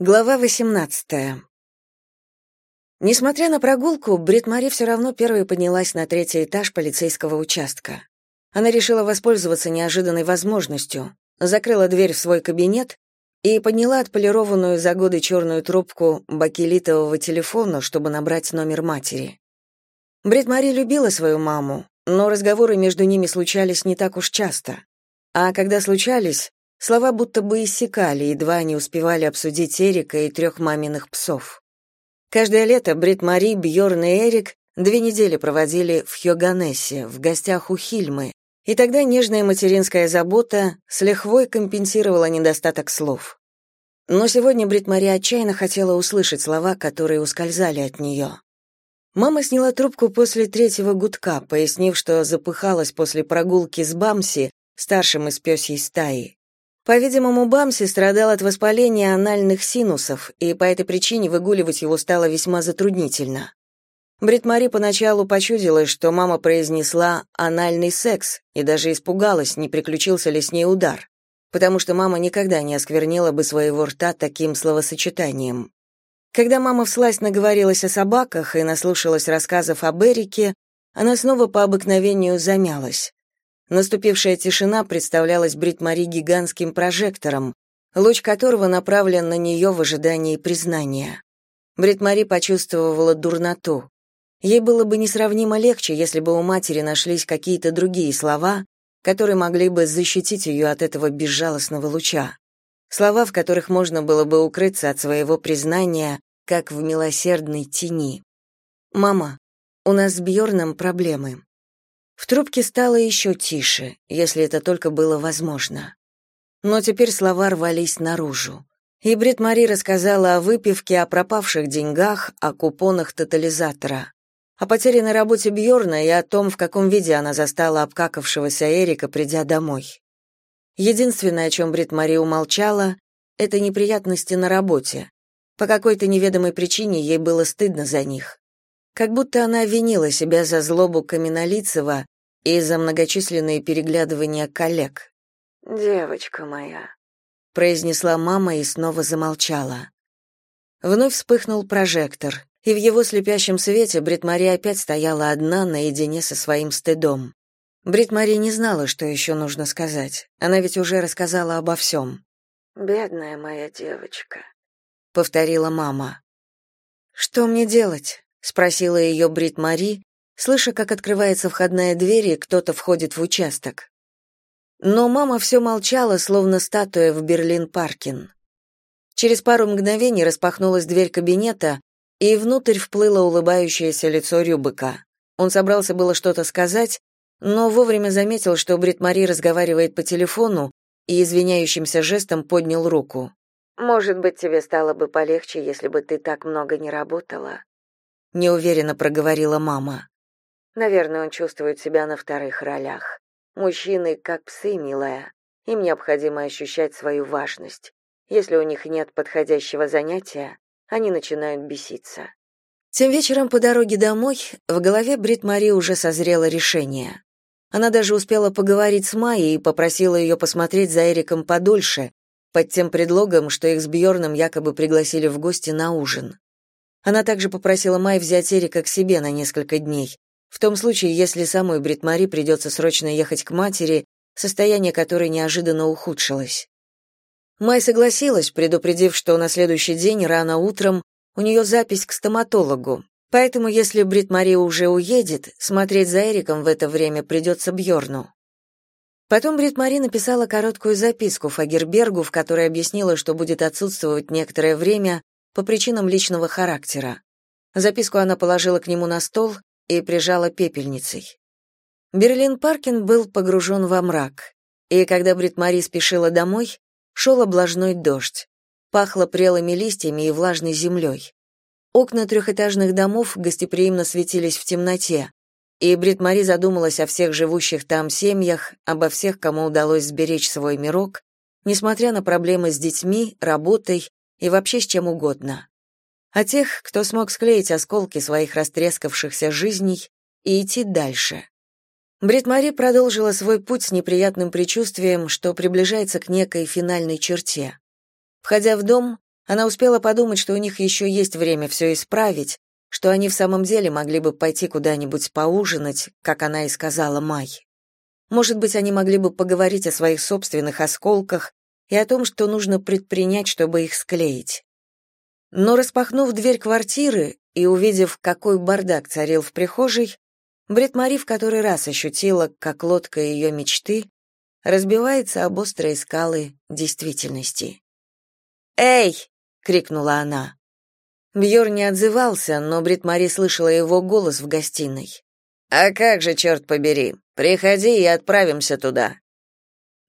Глава 18. Несмотря на прогулку, Брит Мари все равно первой поднялась на третий этаж полицейского участка. Она решила воспользоваться неожиданной возможностью, закрыла дверь в свой кабинет и подняла отполированную за годы черную трубку бакелитового телефона, чтобы набрать номер матери. Брит Мари любила свою маму, но разговоры между ними случались не так уж часто. А когда случались, Слова будто бы иссякали, едва они успевали обсудить Эрика и трех маминых псов. Каждое лето Брит Мари, Бьорн и Эрик две недели проводили в Хьоганессе, в гостях у Хильмы, и тогда нежная материнская забота с лихвой компенсировала недостаток слов. Но сегодня Брит Мари отчаянно хотела услышать слова, которые ускользали от нее. Мама сняла трубку после третьего гудка, пояснив, что запыхалась после прогулки с Бамси, старшим из пёсьей стаи. По-видимому, Бамси страдал от воспаления анальных синусов, и по этой причине выгуливать его стало весьма затруднительно. Брит-Мари поначалу почудилась, что мама произнесла «анальный секс» и даже испугалась, не приключился ли с ней удар, потому что мама никогда не осквернила бы своего рта таким словосочетанием. Когда мама всласть наговорилась о собаках и наслушалась рассказов об Эрике, она снова по обыкновению замялась. Наступившая тишина представлялась Брит-Мари гигантским прожектором, луч которого направлен на нее в ожидании признания. Брит-Мари почувствовала дурноту. Ей было бы несравнимо легче, если бы у матери нашлись какие-то другие слова, которые могли бы защитить ее от этого безжалостного луча. Слова, в которых можно было бы укрыться от своего признания, как в милосердной тени. «Мама, у нас с Бьорном проблемы. В трубке стало еще тише, если это только было возможно. Но теперь слова рвались наружу. И Брит Мари рассказала о выпивке, о пропавших деньгах, о купонах тотализатора, о потерянной работе Бьорна и о том, в каком виде она застала обкакавшегося Эрика, придя домой. Единственное, о чем Брит Мари умолчала, это неприятности на работе. По какой-то неведомой причине ей было стыдно за них. Как будто она винила себя за злобу Каменолицева и за многочисленные переглядывания коллег. «Девочка моя», — произнесла мама и снова замолчала. Вновь вспыхнул прожектор, и в его слепящем свете Брит-Мари опять стояла одна наедине со своим стыдом. Брит-Мари не знала, что еще нужно сказать. Она ведь уже рассказала обо всем. «Бедная моя девочка», — повторила мама. «Что мне делать?» Спросила ее Брит Мари, слыша, как открывается входная дверь и кто-то входит в участок. Но мама все молчала, словно статуя в Берлин-Паркин. Через пару мгновений распахнулась дверь кабинета, и внутрь вплыло улыбающееся лицо Рюбыка. Он собрался было что-то сказать, но вовремя заметил, что Брит Мари разговаривает по телефону и извиняющимся жестом поднял руку. «Может быть, тебе стало бы полегче, если бы ты так много не работала?» Неуверенно проговорила мама. Наверное, он чувствует себя на вторых ролях. Мужчины как псы, милая. Им необходимо ощущать свою важность. Если у них нет подходящего занятия, они начинают беситься. Тем вечером по дороге домой в голове Брит Мари уже созрело решение. Она даже успела поговорить с Майей и попросила ее посмотреть за Эриком подольше, под тем предлогом, что их с Бьорном якобы пригласили в гости на ужин. Она также попросила Май взять Эрика к себе на несколько дней, в том случае, если самой Бритмари придется срочно ехать к матери, состояние которой неожиданно ухудшилось. Май согласилась, предупредив, что на следующий день рано утром у нее запись к стоматологу, поэтому если Бритмари уже уедет, смотреть за Эриком в это время придется Бьорну. Потом Бритмари написала короткую записку Фагербергу, в которой объяснила, что будет отсутствовать некоторое время по причинам личного характера. Записку она положила к нему на стол и прижала пепельницей. Берлин Паркин был погружен во мрак, и когда Брит-Мари спешила домой, шел облажной дождь. Пахло прелыми листьями и влажной землей. Окна трехэтажных домов гостеприимно светились в темноте, и Брит-Мари задумалась о всех живущих там семьях, обо всех, кому удалось сберечь свой мирок, несмотря на проблемы с детьми, работой и вообще с чем угодно. А тех, кто смог склеить осколки своих растрескавшихся жизней и идти дальше. Брит-Мари продолжила свой путь с неприятным предчувствием, что приближается к некой финальной черте. Входя в дом, Она успела подумать, что у них еще есть время все исправить, что они в самом деле могли бы пойти куда-нибудь поужинать, как она и сказала Май. Может быть, они могли бы поговорить о своих собственных осколках и о том, что нужно предпринять, чтобы их склеить. Но распахнув дверь квартиры и увидев, какой бардак царил в прихожей, Брит Мари в который раз ощутила, как лодка ее мечты разбивается об острые скалы действительности. «Эй!» — крикнула она. Бьор не отзывался, но Брит Мари слышала его голос в гостиной. «А как же, черт побери! Приходи и отправимся туда!»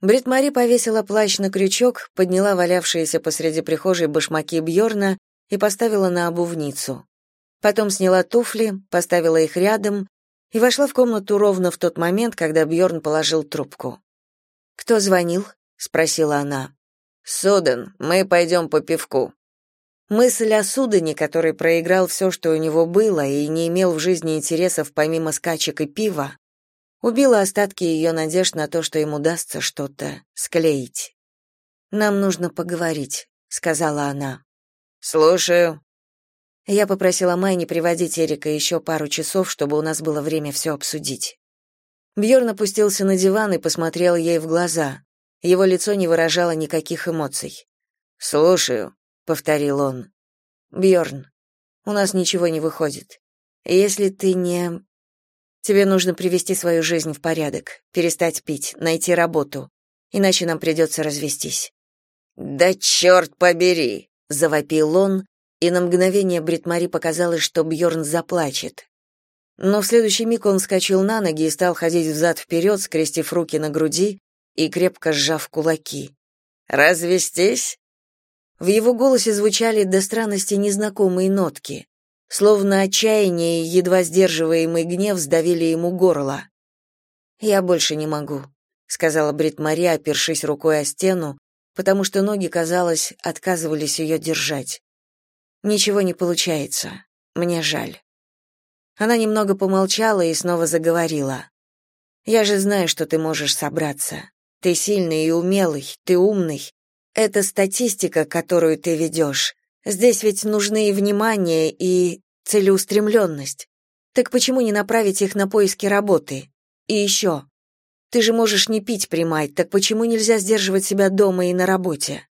Брит Мари повесила плащ на крючок, подняла валявшиеся посреди прихожей башмаки Бьорна и поставила на обувницу. Потом сняла туфли, поставила их рядом и вошла в комнату ровно в тот момент, когда Бьорн положил трубку. «Кто звонил?» — спросила она. «Суден, мы пойдем по пивку». Мысль о Судане, который проиграл все, что у него было, и не имел в жизни интересов помимо скачек и пива, убила остатки ее надежд на то, что им удастся что-то склеить. «Нам нужно поговорить», — сказала она. «Слушаю». Я попросила Май не приводить Эрика еще пару часов, чтобы у нас было время все обсудить. Бьорн опустился на диван и посмотрел ей в глаза. Его лицо не выражало никаких эмоций. «Слушаю», — повторил он. Бьорн, у нас ничего не выходит. Если ты не... Тебе нужно привести свою жизнь в порядок, перестать пить, найти работу, иначе нам придется развестись». «Да черт побери!» — завопил он, и на мгновение Бритмари показалось, что Бьорн заплачет. Но в следующий миг он вскочил на ноги и стал ходить взад-вперед, скрестив руки на груди и крепко сжав кулаки. «Развестись?» В его голосе звучали до странности незнакомые нотки, словно отчаяние и едва сдерживаемый гнев сдавили ему горло. «Я больше не могу», — сказала Брит Мари, опершись рукой о стену, потому что ноги, казалось, отказывались ее держать. Ничего не получается. Мне жаль. Она немного помолчала и снова заговорила. Я же знаю, что ты можешь собраться. Ты сильный и умелый, ты умный. Это статистика, которую ты ведешь. Здесь ведь нужны и внимание, и целеустремленность. Так почему не направить их на поиски работы? И еще. Ты же можешь не пить примать, так почему нельзя сдерживать себя дома и на работе?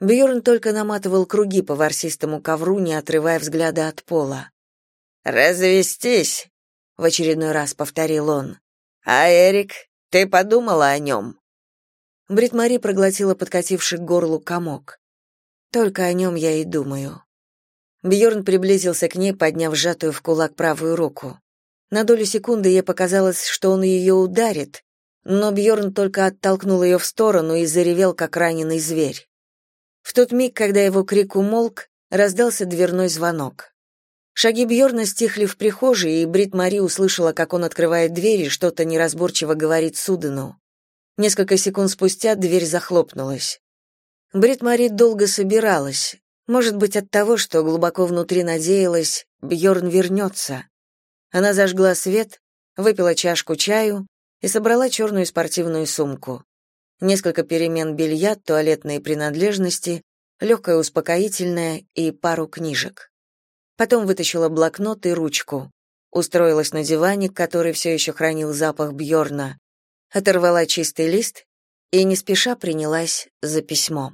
Бьорн только наматывал круги по ворсистому ковру, не отрывая взгляда от пола. «Развестись», — в очередной раз повторил он. «А Эрик, ты подумала о нем?» Брит-Мари проглотила подкативший к горлу комок. «Только о нем я и думаю». Бьорн приблизился к ней, подняв сжатую в кулак правую руку. На долю секунды ей показалось, что он ее ударит, но Бьорн только оттолкнул ее в сторону и заревел, как раненый зверь. В тот миг, когда его крик умолк, раздался дверной звонок. Шаги Бьорна стихли в прихожей, и Брит Мари услышала, как он открывает дверь и что-то неразборчиво говорит Судену. Несколько секунд спустя дверь захлопнулась. Брит Мари долго собиралась, может быть, от того, что глубоко внутри надеялась, Бьорн вернется. Она зажгла свет, выпила чашку чаю и собрала черную спортивную сумку несколько перемен белья, туалетные принадлежности, легкое успокоительное и пару книжек. Потом вытащила блокнот и ручку, устроилась на диване, который все еще хранил запах Бьорна, оторвала чистый лист и не спеша принялась за письмо.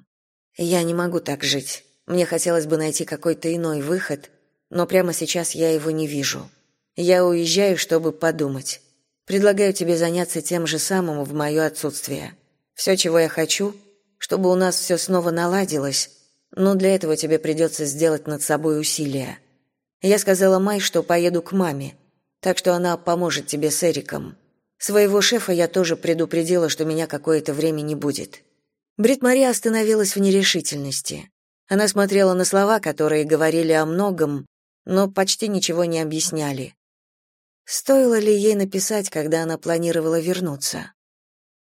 «Я не могу так жить. Мне хотелось бы найти какой-то иной выход, но прямо сейчас я его не вижу. Я уезжаю, чтобы подумать. Предлагаю тебе заняться тем же самым в мое отсутствие. Все, чего я хочу, чтобы у нас все снова наладилось, но для этого тебе придется сделать над собой усилия. Я сказала Май, что поеду к маме, так что она поможет тебе с Эриком. Своего шефа я тоже предупредила, что меня какое-то время не будет. Брит Мария остановилась в нерешительности. Она смотрела на слова, которые говорили о многом, но почти ничего не объясняли. Стоило ли ей написать, когда она планировала вернуться?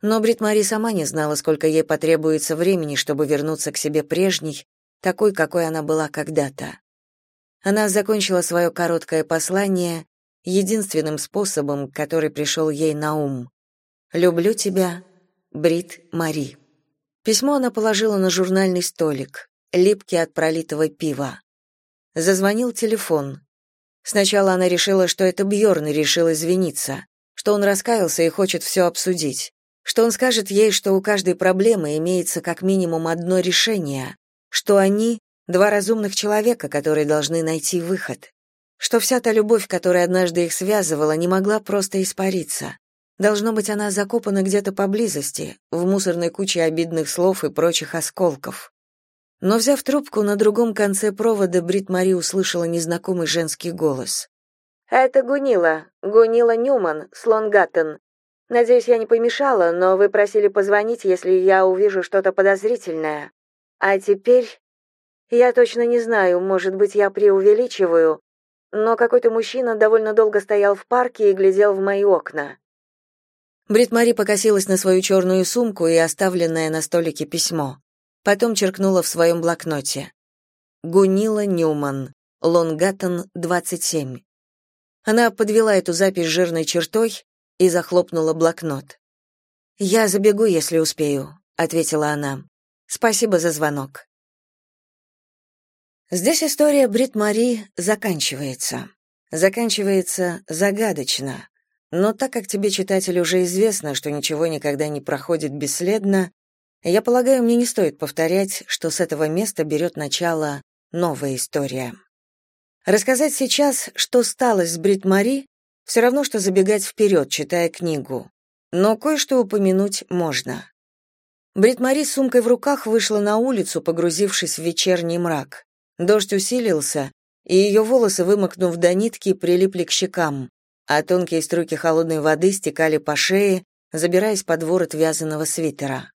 Но Брит Мари сама не знала, сколько ей потребуется времени, чтобы вернуться к себе прежней, такой, какой она была когда-то. Она закончила свое короткое послание единственным способом, который пришел ей на ум. «Люблю тебя, Брит Мари». Письмо она положила на журнальный столик. липкий от пролитого пива. Зазвонил телефон. Сначала она решила, что это Бьорн решил извиниться, что он раскаялся и хочет все обсудить, что он скажет ей, что у каждой проблемы имеется как минимум одно решение, что они — два разумных человека, которые должны найти выход, что вся та любовь, которая однажды их связывала, не могла просто испариться. Должно быть, она закопана где-то поблизости, в мусорной куче обидных слов и прочих осколков. Но, взяв трубку, на другом конце провода Брит Мари услышала незнакомый женский голос. «Это Гунила, Гунила Ньюман, Слонгаттен. Надеюсь, я не помешала, но вы просили позвонить, если я увижу что-то подозрительное. А теперь... Я точно не знаю, может быть, я преувеличиваю, но какой-то мужчина довольно долго стоял в парке и глядел в мои окна. Брит Мари покосилась на свою черную сумку и оставленное на столике письмо. Потом черкнула в своем блокноте. Гунила Ньюман, Лонгаттон, 27. Она подвела эту запись жирной чертой и захлопнула блокнот. «Я забегу, если успею», — ответила она. «Спасибо за звонок». Здесь история Брит Мари заканчивается. Заканчивается загадочно. Но так как тебе, читатель, уже известно, что ничего никогда не проходит бесследно, я полагаю, мне не стоит повторять, что с этого места берет начало новая история. Рассказать сейчас, что стало с Брит Мари, все равно, что забегать вперед, читая книгу. Но кое-что упомянуть можно. Брит Мари с сумкой в руках вышла на улицу, погрузившись в вечерний мрак. Дождь усилился, и ее волосы, вымокнув до нитки, прилипли к щекам а тонкие струйки холодной воды стекали по шее, забираясь под ворот вязаного свитера.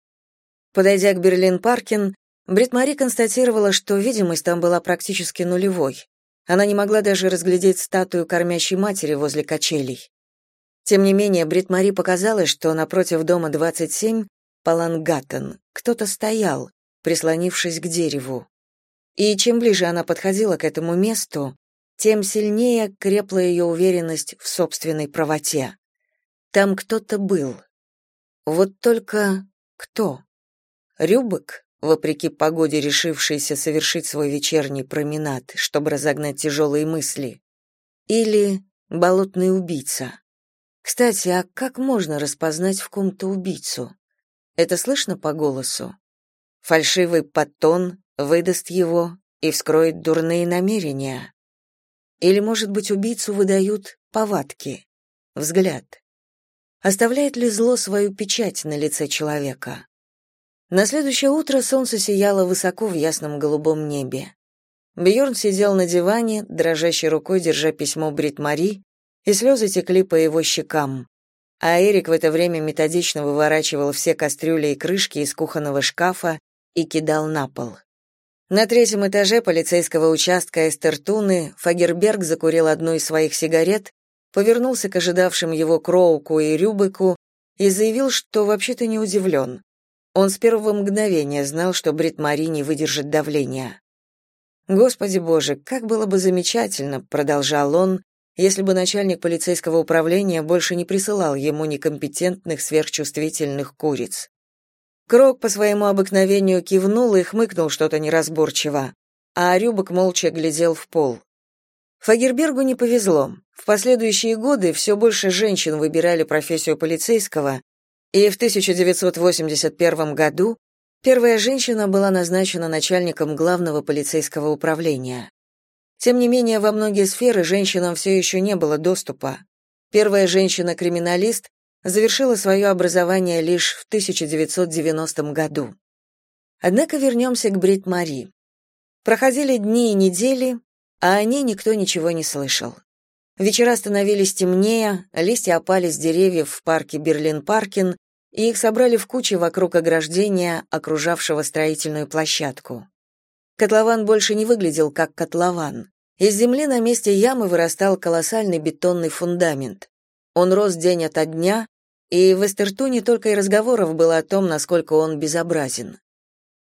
Подойдя к Берлин-Паркин, Брит-Мари констатировала, что видимость там была практически нулевой. Она не могла даже разглядеть статую кормящей матери возле качелей. Тем не менее, Брит-Мари показалось, что напротив дома 27, Палангаттен, кто-то стоял, прислонившись к дереву. И чем ближе она подходила к этому месту, тем сильнее крепла ее уверенность в собственной правоте. Там кто-то был. Вот только кто? Рюбок, вопреки погоде решившийся совершить свой вечерний променад, чтобы разогнать тяжелые мысли? Или болотный убийца? Кстати, а как можно распознать в ком-то убийцу? Это слышно по голосу? Фальшивый подтон выдаст его и вскроет дурные намерения. Или, может быть, убийцу выдают повадки, взгляд. Оставляет ли зло свою печать на лице человека? На следующее утро солнце сияло высоко в ясном голубом небе. Бьорн сидел на диване, дрожащей рукой держа письмо Брит Мари, и слезы текли по его щекам. А Эрик в это время методично выворачивал все кастрюли и крышки из кухонного шкафа и кидал на пол. На третьем этаже полицейского участка Эстертуны Фагерберг закурил одну из своих сигарет, повернулся к ожидавшим его Кроуку и Рюбеку и заявил, что вообще-то не удивлен. Он с первого мгновения знал, что Брит Мари не выдержит давления. «Господи боже, как было бы замечательно», — продолжал он, если бы начальник полицейского управления больше не присылал ему некомпетентных сверхчувствительных куриц. Крок по своему обыкновению кивнул и хмыкнул что-то неразборчиво, а Рюбок молча глядел в пол. Фагербергу не повезло. В последующие годы все больше женщин выбирали профессию полицейского, и в 1981 году первая женщина была назначена начальником главного полицейского управления. Тем не менее, во многие сферы женщинам все еще не было доступа. Первая женщина-криминалист завершила свое образование лишь в 1990 году. Однако вернемся к Брит Мари. Проходили дни и недели, а о ней никто ничего не слышал. Вечера становились темнее, листья опали с деревьев в парке Берлин-Паркин, и их собрали в кучи вокруг ограждения, окружавшего строительную площадку. Котлован больше не выглядел как котлован. Из земли на месте ямы вырастал колоссальный бетонный фундамент. Он рос день ото дня, и в Эстертуне только и разговоров было о том, насколько он безобразен.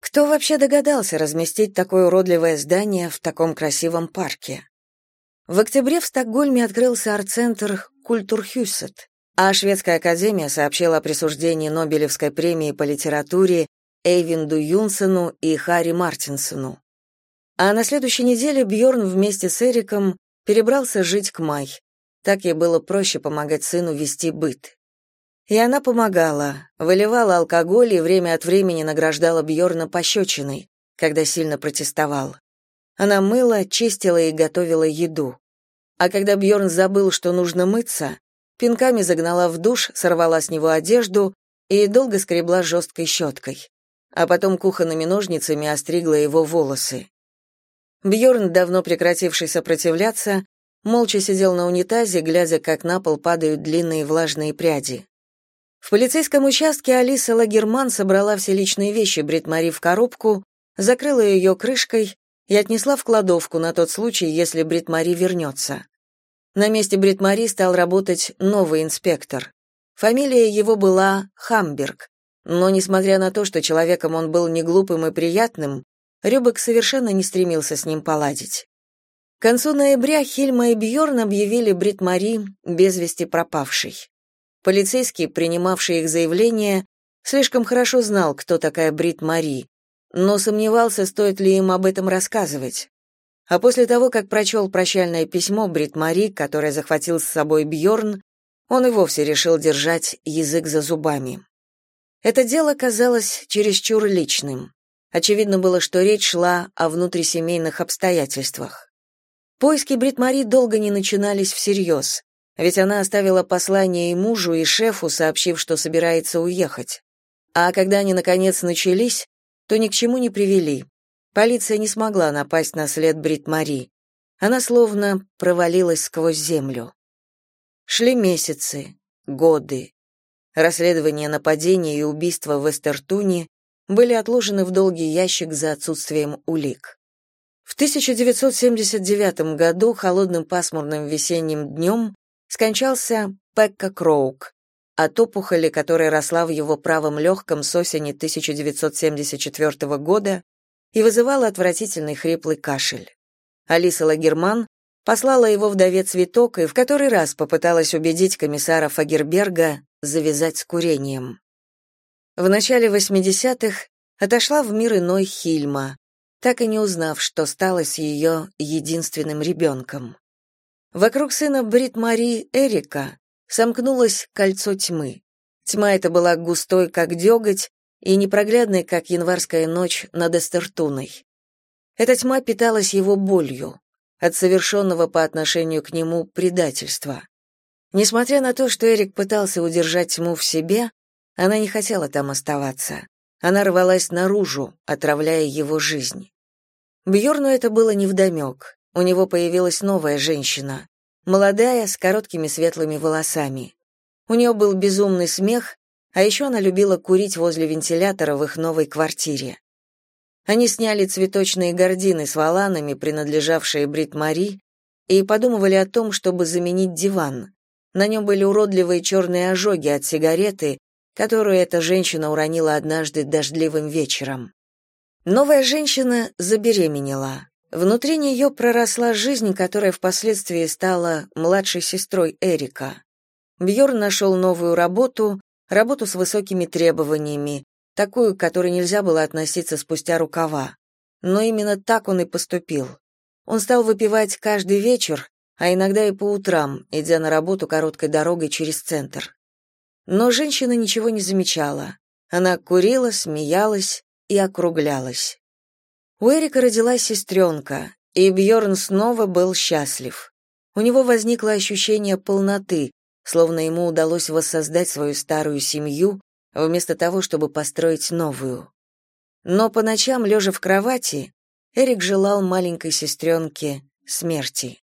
Кто вообще догадался разместить такое уродливое здание в таком красивом парке? В октябре в Стокгольме открылся арт-центр «Культурхюсет», а Шведская академия сообщила о присуждении Нобелевской премии по литературе Эйвинду Юнсену и Харри Мартинсону. А на следующей неделе Бьорн вместе с Эриком перебрался жить к Май. Так ей было проще помогать сыну вести быт. И она помогала, выливала алкоголь и время от времени награждала Бьорна пощечиной, когда сильно протестовал. Она мыла, чистила и готовила еду. А когда Бьорн забыл, что нужно мыться, пинками загнала в душ, сорвала с него одежду и долго скребла жесткой щеткой. А потом кухонными ножницами остригла его волосы. Бьорн, давно прекративший сопротивляться, молча сидел на унитазе, глядя, как на пол падают длинные влажные пряди. В полицейском участке Алиса Лагерман собрала все личные вещи Бритмари в коробку, закрыла ее крышкой и отнесла в кладовку на тот случай, если Бритмари вернется. На месте Бритмари стал работать новый инспектор. Фамилия его была Хамберг, но, несмотря на то, что человеком он был не глупым и приятным, Рюбек совершенно не стремился с ним поладить. К концу ноября Хильма и Бьорн объявили Брит Мари без вести пропавшей. Полицейский, принимавший их заявление, слишком хорошо знал, кто такая Брит Мари, но сомневался, стоит ли им об этом рассказывать. А после того, как прочел прощальное письмо Брит Мари, которое захватил с собой Бьорн, он и вовсе решил держать язык за зубами. Это дело казалось чересчур личным. Очевидно было, что речь шла о внутрисемейных обстоятельствах. Поиски Брит-Мари долго не начинались всерьез, ведь она оставила послание и мужу, и шефу, сообщив, что собирается уехать. А когда они, наконец, начались, то ни к чему не привели. Полиция не смогла напасть на след Брит-Мари. Она словно провалилась сквозь землю. Шли месяцы, годы. Расследование нападения и убийства в Эстертуне были отложены в долгий ящик за отсутствием улик. В 1979 году холодным пасмурным весенним днем скончался Пекка Кроук от опухоли, которая росла в его правом легком с осени 1974 года и вызывала отвратительный хриплый кашель. Алиса Лагерман послала его вдове цветок и в который раз попыталась убедить комиссара Фагерберга завязать с курением. В начале 80-х отошла в мир иной Хильма, так и не узнав, что стало с ее единственным ребенком. Вокруг сына Брит-Мари Эрика сомкнулось кольцо тьмы. Тьма эта была густой, как деготь, и непроглядной, как январская ночь над Эстертуной. Эта тьма питалась его болью, от совершенного по отношению к нему предательства. Несмотря на то, что Эрик пытался удержать тьму в себе, она не хотела там оставаться. Она рвалась наружу, отравляя его жизнь. Бьорну это было невдомек. У него появилась новая женщина, молодая, с короткими светлыми волосами. У нее был безумный смех, а еще она любила курить возле вентилятора в их новой квартире. Они сняли цветочные гардины с воланами, принадлежавшие Брит Мари, и подумывали о том, чтобы заменить диван. На нем были уродливые черные ожоги от сигареты, которую эта женщина уронила однажды дождливым вечером. Новая женщина забеременела. Внутри нее проросла жизнь, которая впоследствии стала младшей сестрой Эрика. Бьорн нашел новую работу, работу с высокими требованиями, такую, к которой нельзя было относиться спустя рукава. Но именно так он и поступил. Он стал выпивать каждый вечер, а иногда и по утрам, идя на работу короткой дорогой через центр. Но женщина ничего не замечала. Она курила, смеялась и округлялась. У Эрика родилась сестренка, и Бьорн снова был счастлив. У него возникло ощущение полноты, словно ему удалось воссоздать свою старую семью, вместо того, чтобы построить новую. Но по ночам, лежа в кровати, Эрик желал маленькой сестренке смерти.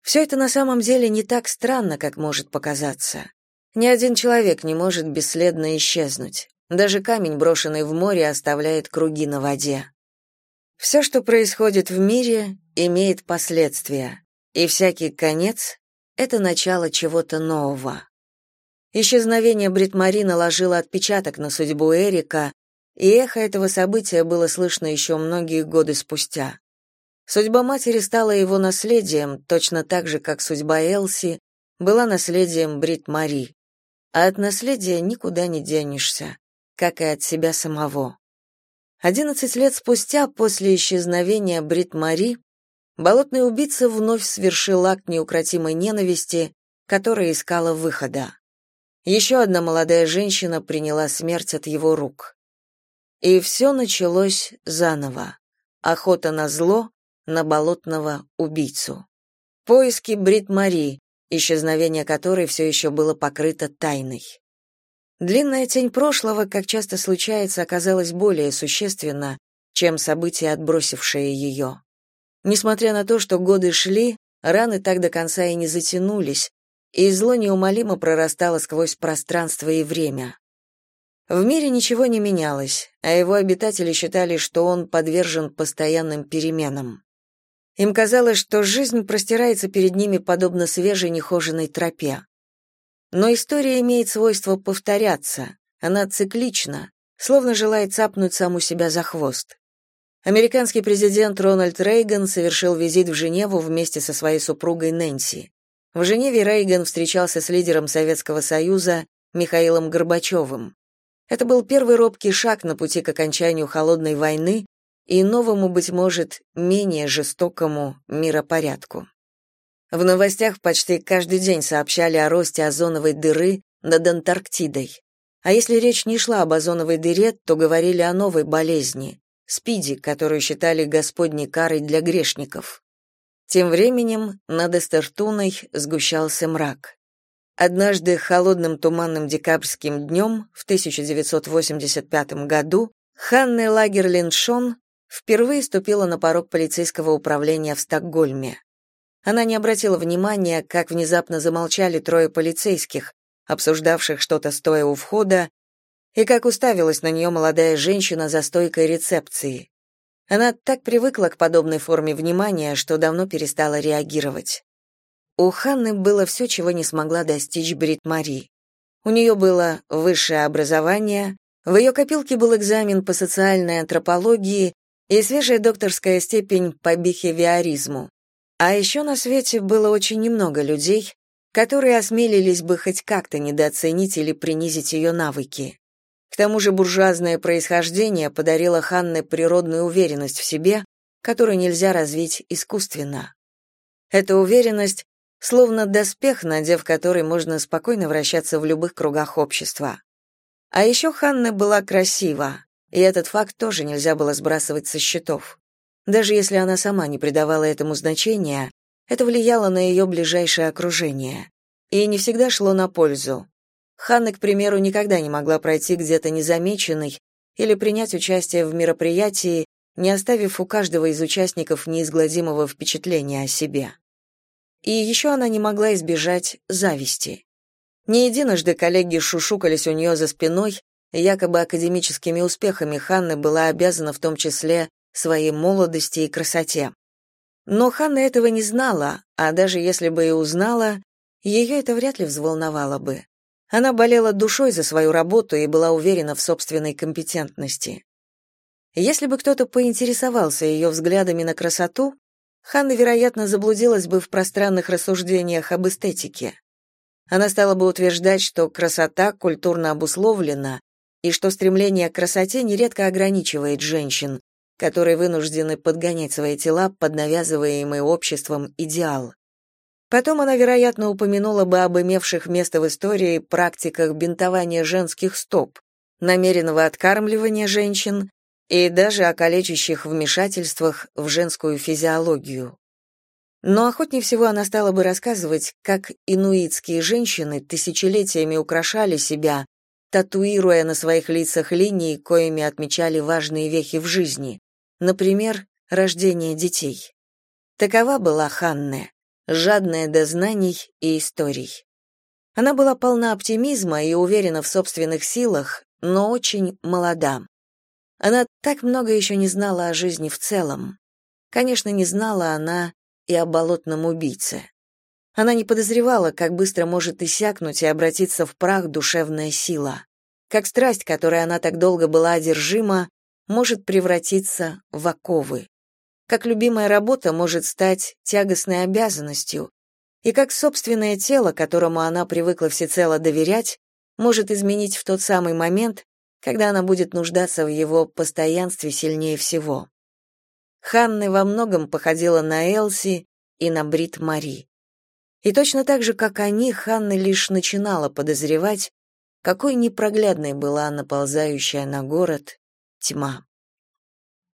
Все это на самом деле не так странно, как может показаться. Ни один человек не может бесследно исчезнуть. Даже камень, брошенный в море, оставляет круги на воде. Все, что происходит в мире, имеет последствия, и всякий конец — это начало чего-то нового. Исчезновение Бритмари наложило отпечаток на судьбу Эрика, и эхо этого события было слышно еще многие годы спустя. Судьба матери стала его наследием, точно так же, как судьба Элси была наследием Брит-Мари а от наследия никуда не денешься, как и от себя самого. Одиннадцать лет спустя, после исчезновения Брит Мари, болотный убийца вновь совершил акт неукротимой ненависти, которая искала выхода. Еще одна молодая женщина приняла смерть от его рук. И все началось заново. Охота на зло, на болотного убийцу. Поиски Брит Мари, исчезновение которой все еще было покрыто тайной. Длинная тень прошлого, как часто случается, оказалась более существенна, чем события, отбросившие ее. Несмотря на то, что годы шли, раны так до конца и не затянулись, и зло неумолимо прорастало сквозь пространство и время. В мире ничего не менялось, а его обитатели считали, что он подвержен постоянным переменам. Им казалось, что жизнь простирается перед ними подобно свежей нехоженной тропе. Но история имеет свойство повторяться, она циклична, словно желает цапнуть саму себя за хвост. Американский президент Рональд Рейган совершил визит в Женеву вместе со своей супругой Нэнси. В Женеве Рейган встречался с лидером Советского Союза Михаилом Горбачевым. Это был первый робкий шаг на пути к окончанию холодной войны, и новому, быть может, менее жестокому миропорядку. В новостях почти каждый день сообщали о росте озоновой дыры над Антарктидой. А если речь не шла об озоновой дыре, то говорили о новой болезни — СПИДе, которую считали господней карой для грешников. Тем временем над Эстертуной сгущался мрак. Однажды холодным туманным декабрьским днем в 1985 году Ханне Лагерлиншон впервые ступила на порог полицейского управления в Стокгольме. Она не обратила внимания, как внезапно замолчали трое полицейских, обсуждавших что-то стоя у входа, и как уставилась на нее молодая женщина за стойкой рецепции. Она так привыкла к подобной форме внимания, что давно перестала реагировать. У Ханны было все, чего не смогла достичь Брит Мари. У нее было высшее образование, в ее копилке был экзамен по социальной антропологии и свежая докторская степень по бихевиоризму. А еще на свете было очень немного людей, которые осмелились бы хоть как-то недооценить или принизить ее навыки. К тому же буржуазное происхождение подарило Ханне природную уверенность в себе, которую нельзя развить искусственно. Эта уверенность словно доспех, надев который можно спокойно вращаться в любых кругах общества. А еще Ханна была красива, и этот факт тоже нельзя было сбрасывать со счетов. Даже если она сама не придавала этому значения, это влияло на ее ближайшее окружение. И не всегда шло на пользу. Ханна, к примеру, никогда не могла пройти где-то незамеченной или принять участие в мероприятии, не оставив у каждого из участников неизгладимого впечатления о себе. И еще она не могла избежать зависти. Не единожды коллеги шушукались у нее за спиной, Якобы академическими успехами Ханна была обязана в том числе своей молодости и красоте. Но Ханна этого не знала, а даже если бы и узнала, ее это вряд ли взволновало бы. Она болела душой за свою работу и была уверена в собственной компетентности. Если бы кто-то поинтересовался ее взглядами на красоту, Ханна, вероятно, заблудилась бы в пространных рассуждениях об эстетике. Она стала бы утверждать, что красота культурно обусловлена и что стремление к красоте нередко ограничивает женщин, которые вынуждены подгонять свои тела под навязываемый обществом идеал. Потом она, вероятно, упомянула бы об имевших место в истории практиках бинтования женских стоп, намеренного откармливания женщин и даже о калечащих вмешательствах в женскую физиологию. Но охотнее всего она стала бы рассказывать, как инуитские женщины тысячелетиями украшали себя татуируя на своих лицах линии, коими отмечали важные вехи в жизни, например, рождение детей. Такова была Ханне, жадная до знаний и историй. Она была полна оптимизма и уверена в собственных силах, но очень молода. Она так много еще не знала о жизни в целом. Конечно, не знала она и о болотном убийце. Она не подозревала, как быстро может иссякнуть и обратиться в прах душевная сила. Как страсть, которой она так долго была одержима, может превратиться в оковы. Как любимая работа может стать тягостной обязанностью. И как собственное тело, которому она привыкла всецело доверять, может изменить в тот самый момент, когда она будет нуждаться в его постоянстве сильнее всего. Ханны во многом походила на Элси и на Брит Мари. И точно так же, как они, Ханна лишь начинала подозревать, какой непроглядной была наползающая на город тьма.